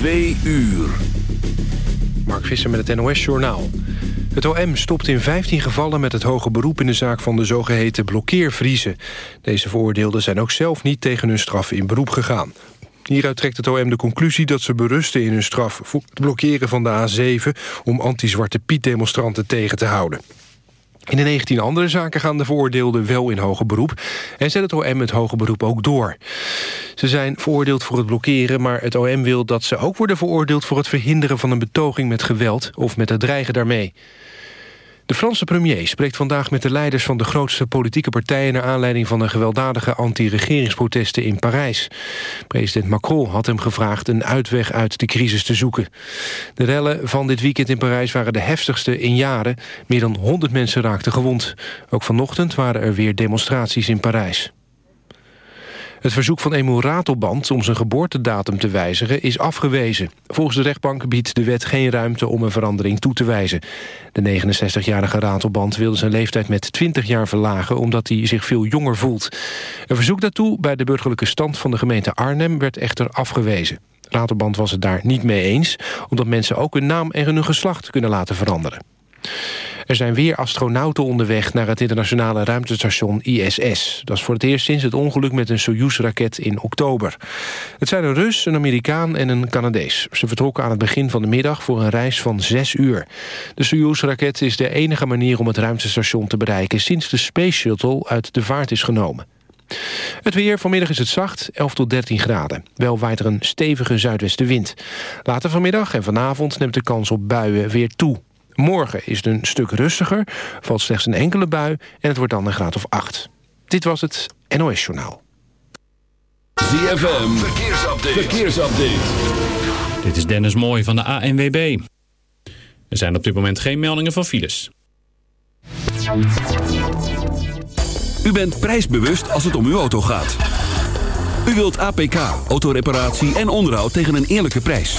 Twee uur. Mark Visser met het NOS-journaal. Het OM stopt in 15 gevallen met het hoge beroep in de zaak van de zogeheten blokkeervriezen. Deze veroordeelden zijn ook zelf niet tegen hun straf in beroep gegaan. Hieruit trekt het OM de conclusie dat ze berusten in hun straf... voor het blokkeren van de A7 om anti-Zwarte Piet-demonstranten tegen te houden. In de 19 andere zaken gaan de veroordeelden wel in hoger beroep... en zet het OM het hoger beroep ook door. Ze zijn veroordeeld voor het blokkeren... maar het OM wil dat ze ook worden veroordeeld... voor het verhinderen van een betoging met geweld... of met het dreigen daarmee. De Franse premier spreekt vandaag met de leiders van de grootste politieke partijen... naar aanleiding van de gewelddadige anti-regeringsprotesten in Parijs. President Macron had hem gevraagd een uitweg uit de crisis te zoeken. De rellen van dit weekend in Parijs waren de heftigste in jaren. Meer dan 100 mensen raakten gewond. Ook vanochtend waren er weer demonstraties in Parijs. Het verzoek van Emil Ratelband om zijn geboortedatum te wijzigen is afgewezen. Volgens de rechtbank biedt de wet geen ruimte om een verandering toe te wijzen. De 69-jarige Ratelband wilde zijn leeftijd met 20 jaar verlagen... omdat hij zich veel jonger voelt. Een verzoek daartoe bij de burgerlijke stand van de gemeente Arnhem werd echter afgewezen. Ratelband was het daar niet mee eens... omdat mensen ook hun naam en hun geslacht kunnen laten veranderen. Er zijn weer astronauten onderweg naar het internationale ruimtestation ISS. Dat is voor het eerst sinds het ongeluk met een Soyuz-raket in oktober. Het zijn een Rus, een Amerikaan en een Canadees. Ze vertrokken aan het begin van de middag voor een reis van zes uur. De Soyuz-raket is de enige manier om het ruimtestation te bereiken... sinds de Space Shuttle uit de vaart is genomen. Het weer, vanmiddag is het zacht, 11 tot 13 graden. Wel waait er een stevige zuidwestenwind. Later vanmiddag en vanavond neemt de kans op buien weer toe. Morgen is het een stuk rustiger, valt slechts een enkele bui... en het wordt dan een graad of 8. Dit was het NOS Journaal. ZFM, verkeersupdate. verkeersupdate. Dit is Dennis Mooij van de ANWB. Er zijn op dit moment geen meldingen van files. U bent prijsbewust als het om uw auto gaat. U wilt APK, autoreparatie en onderhoud tegen een eerlijke prijs.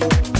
thank you.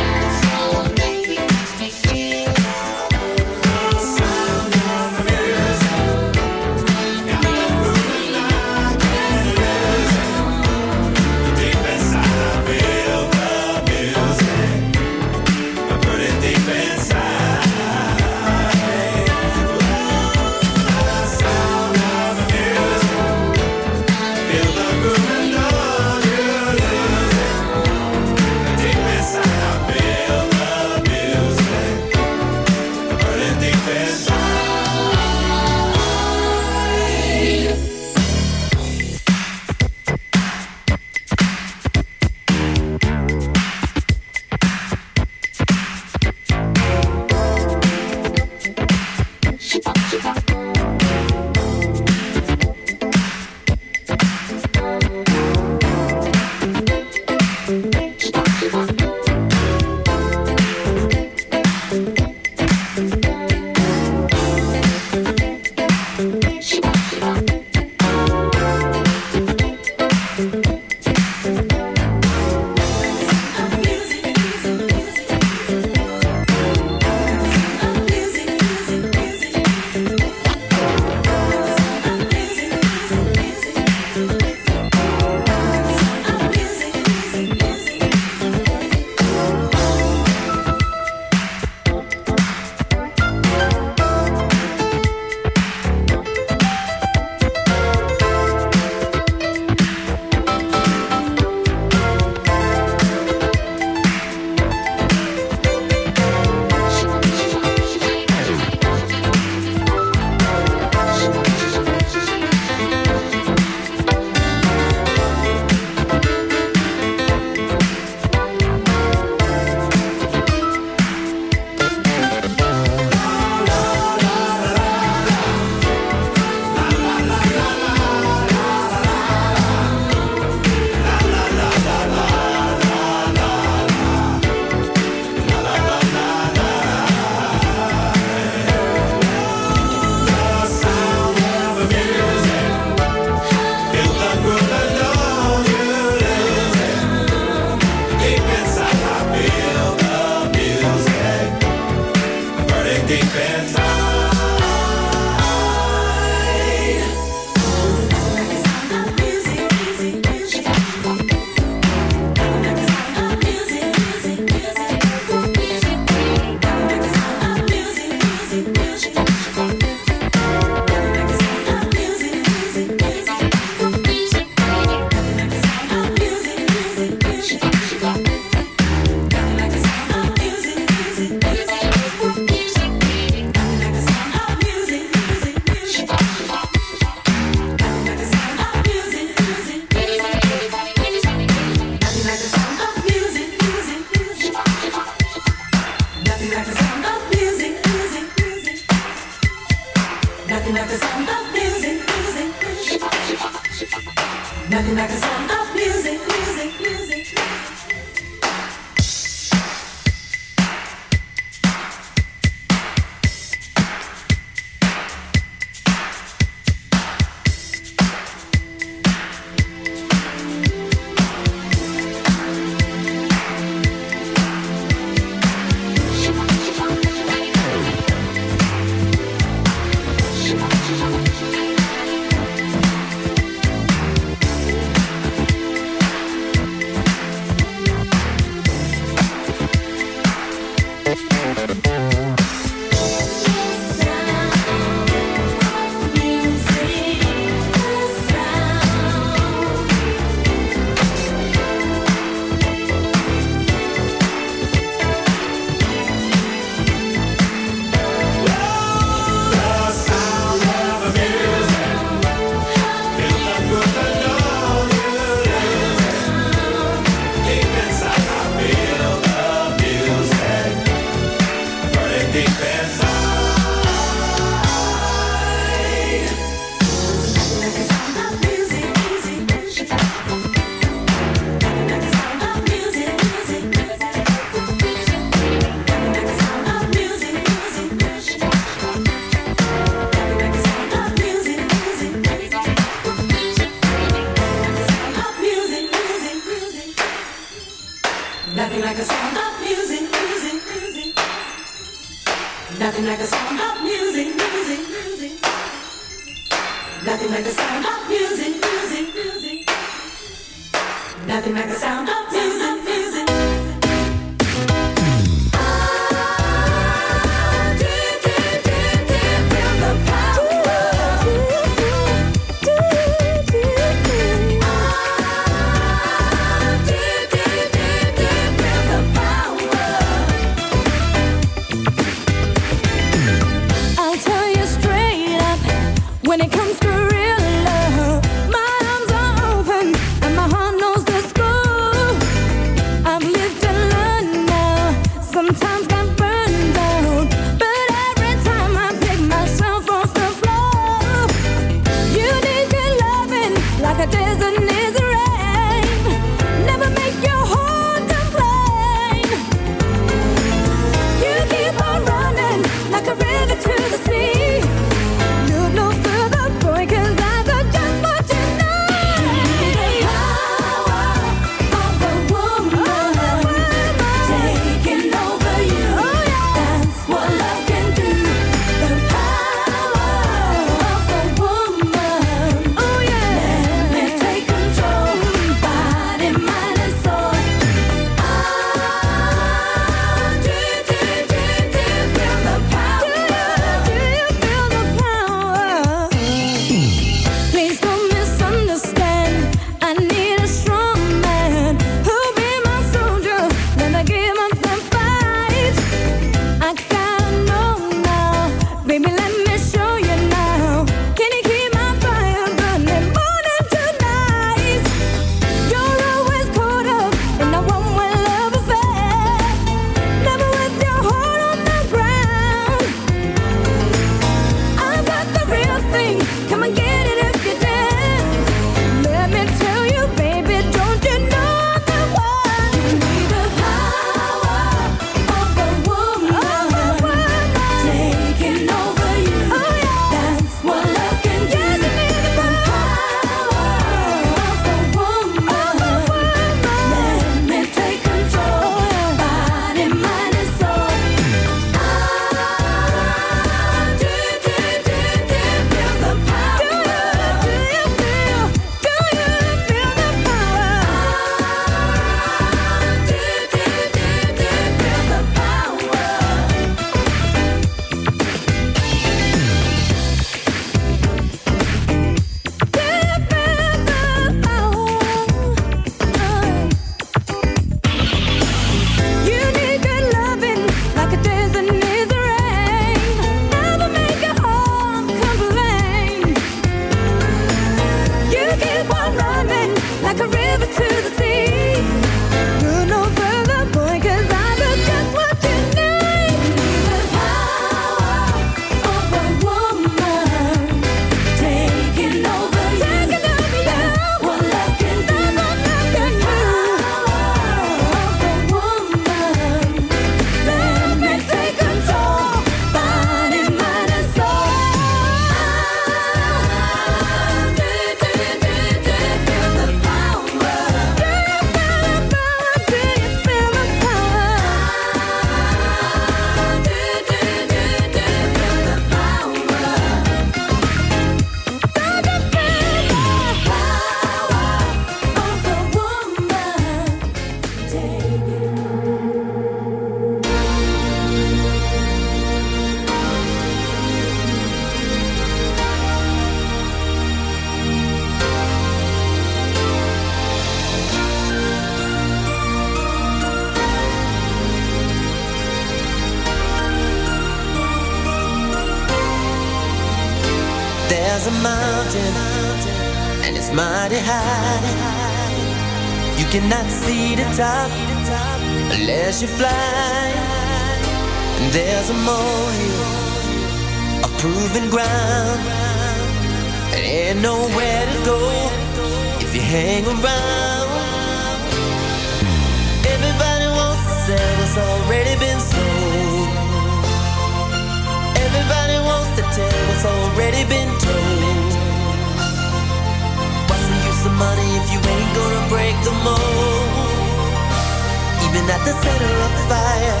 Even at the center of the fire,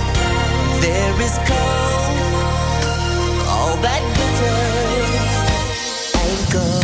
there is cold. All that glitters ain't gold.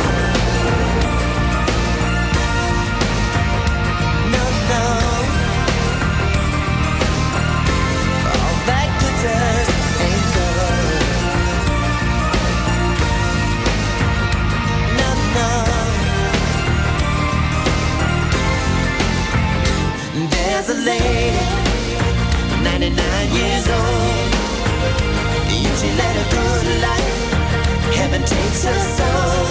Lady, 99 years old. She led a good life. Heaven takes her soul.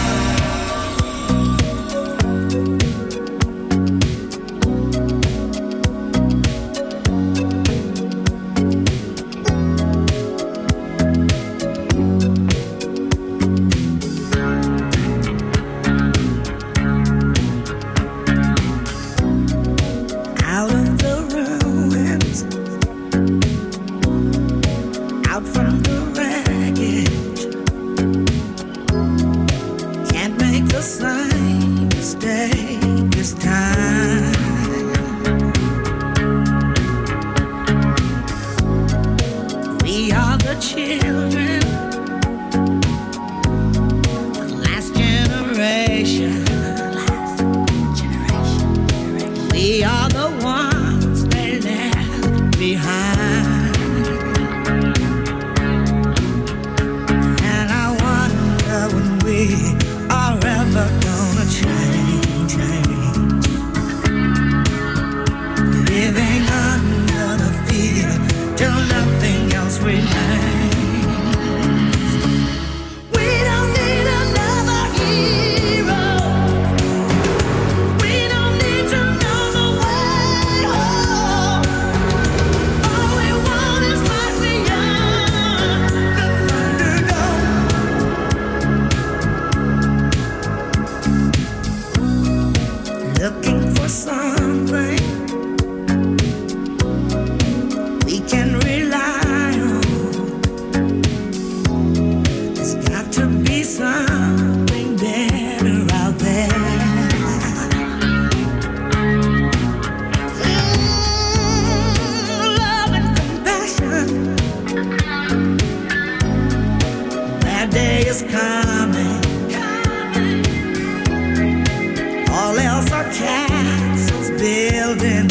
that day is coming. coming. All else are castles building.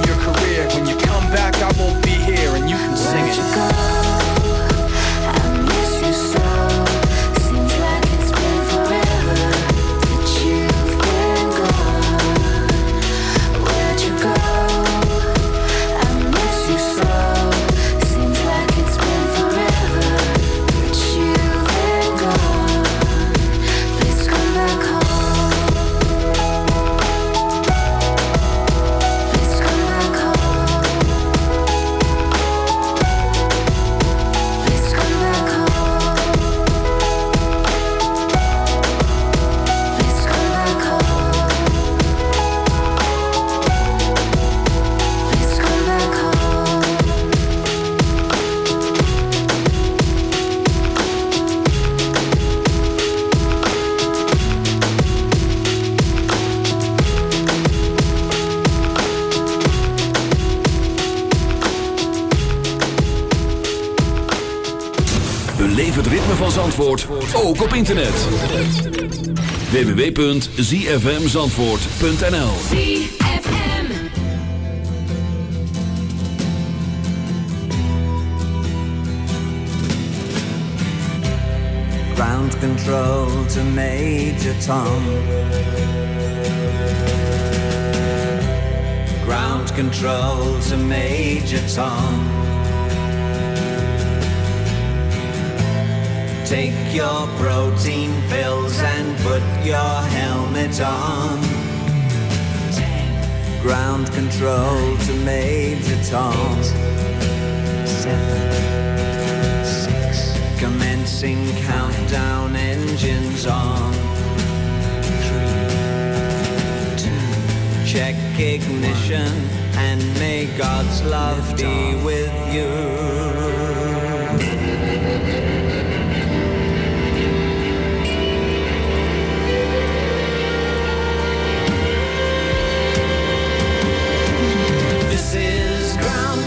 ook op internet. www.zfmzandvoort.nl Ground control to Major Tom. Ground control to Major Tom. Take your protein pills and put your helmet on. Ten, Ground control to Major Tom. Seven, six. Commencing countdown engines on. Three, two. Check ignition and may God's love be with you.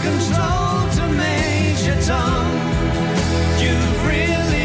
Control to Major Tom. You've really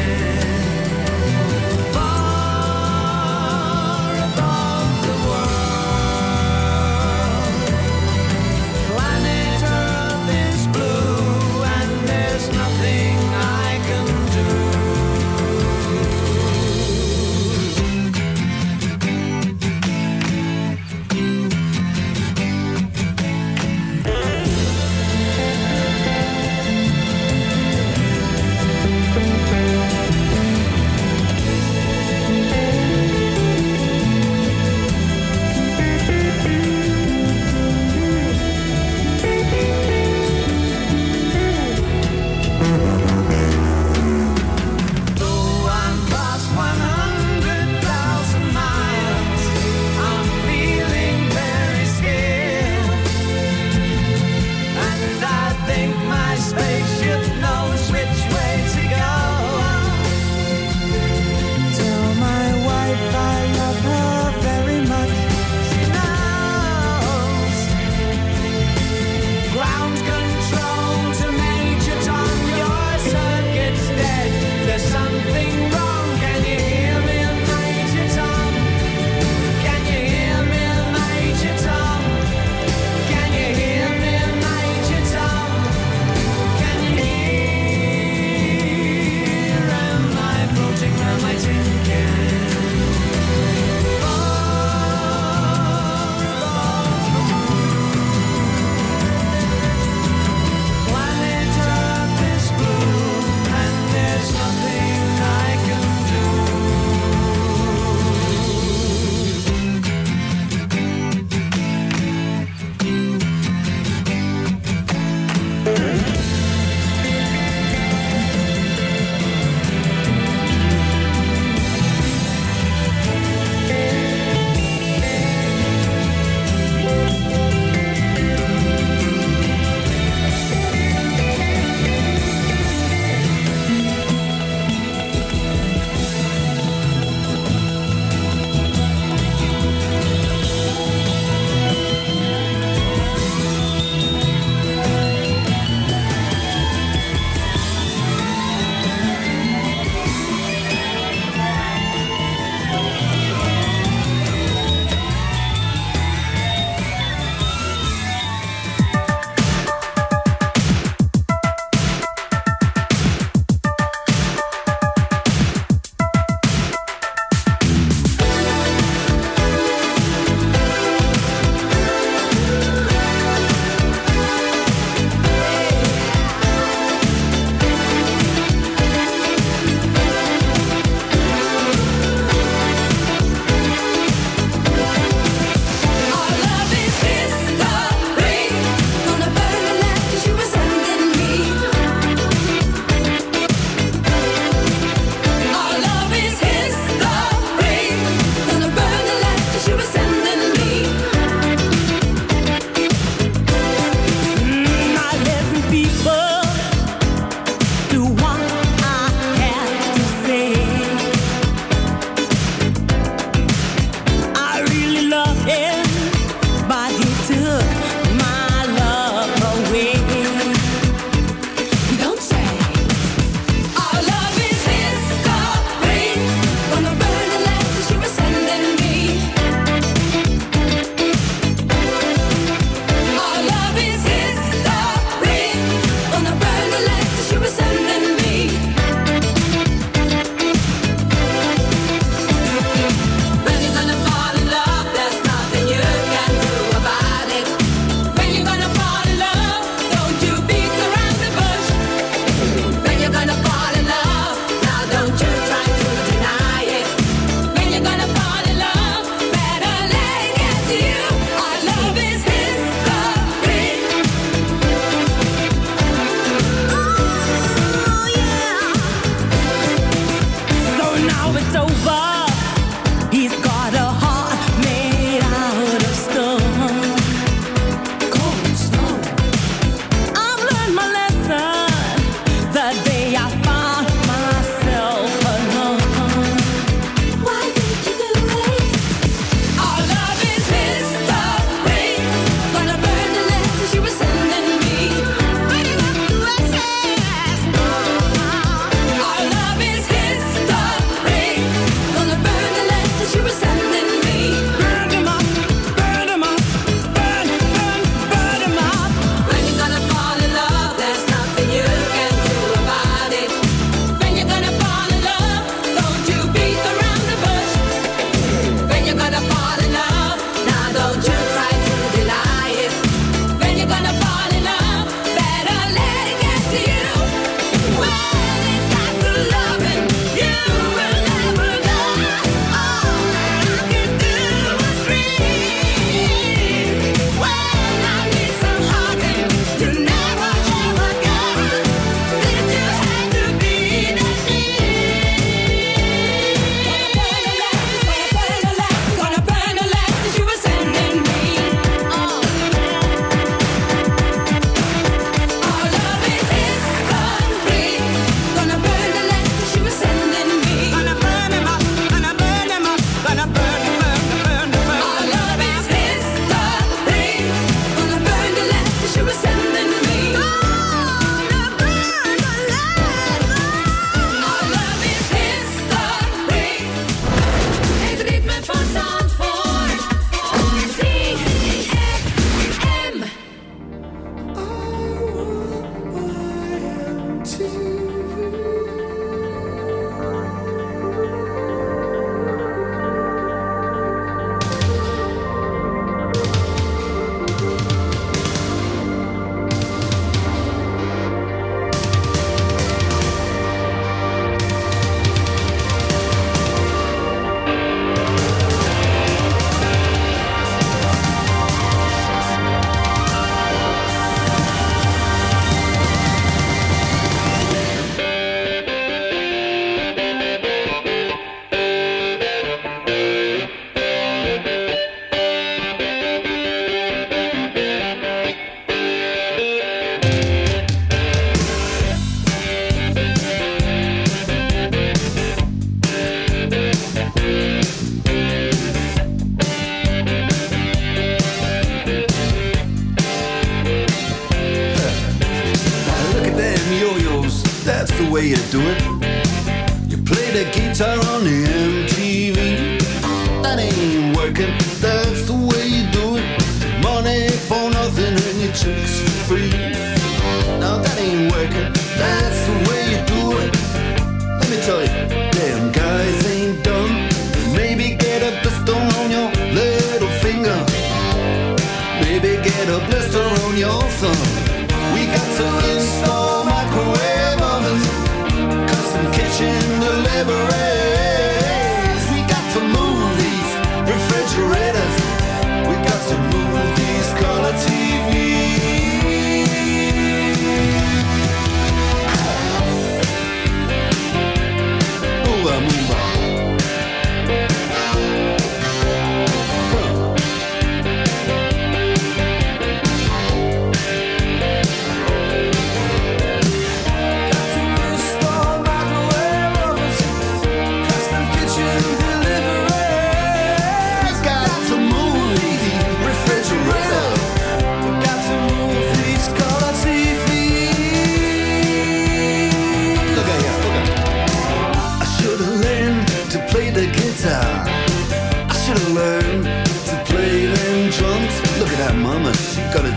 Mama, she got it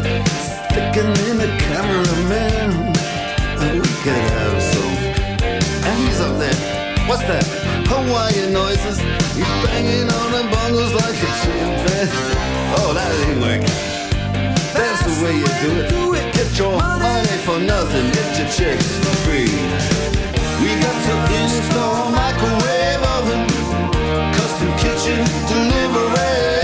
sticking in the cameraman. Could have some and he's up there. What's that? Hawaiian noises. He's banging on the bongos like a chimpanzee. Oh, that ain't working. That's the way you do it. Get your money for nothing. Get your chicks for free. We got to install microwave oven, custom kitchen deliveries.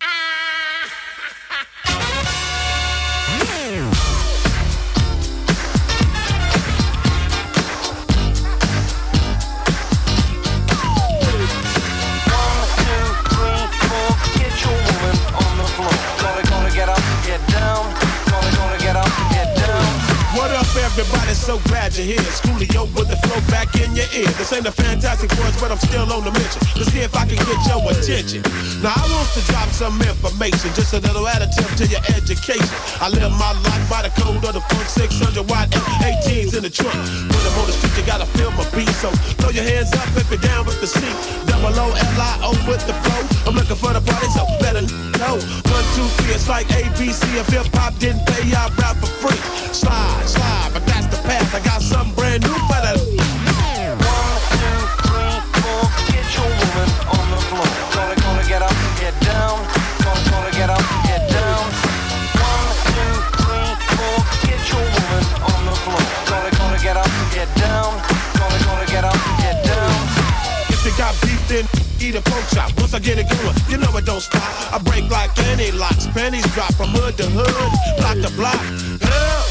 So glad you're here. Schoolio with the flow back in your ear. This ain't a fantastic voice, but I'm still on the mission. Let's see if I can get your attention. Now, I want to drop some information, just a little additive to your education. I live my life by the code of the funk 600 watt F18s in the trunk. When I'm on the street, you gotta feel my beat. So throw your hands up if you're down with the seat. Double O L I O with the flow. I'm looking for the party, so better know. One, two, three, it's like ABC. If hip hop didn't pay, I rap for free. Slide, slide, but that's the path. I got something brand new got then eat a pork chop. Once I get it going, you know it don't stop. I break like any locks. Pennies drop from hood to hood, block to block. Help!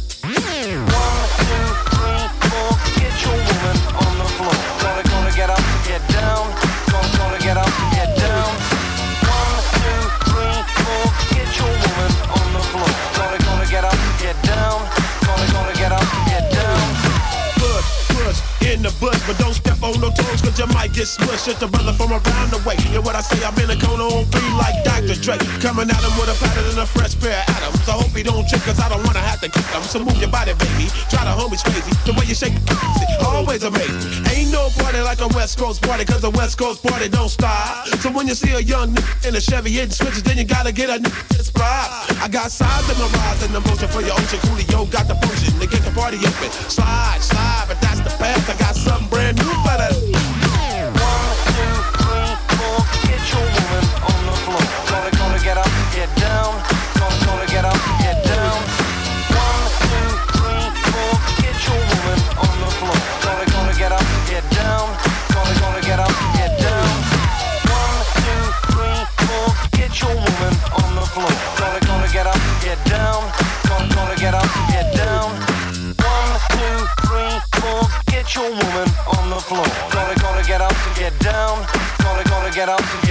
Step on toes, cause you might get smushed. Just a brother from around the way. And what I say, I'm in a cone on three like Dr. Dre. Coming at him with a pattern and a fresh pair of atoms. I hope he don't trip, cause I don't wanna have to kick him. So move your body, baby. Try the homies crazy. The way you shake it, always amazing. Ain't no party like a West Coast party, cause a West Coast party don't stop. So when you see a young nigga in a Chevy hitting switches, then you gotta get a nigga to spot. I got signs in my rise and emotion for your ocean. Coolio got the potion to get the party open. Slide, slide, but that's the path. I got something brand new for that. Get your woman on the floor. Get up and get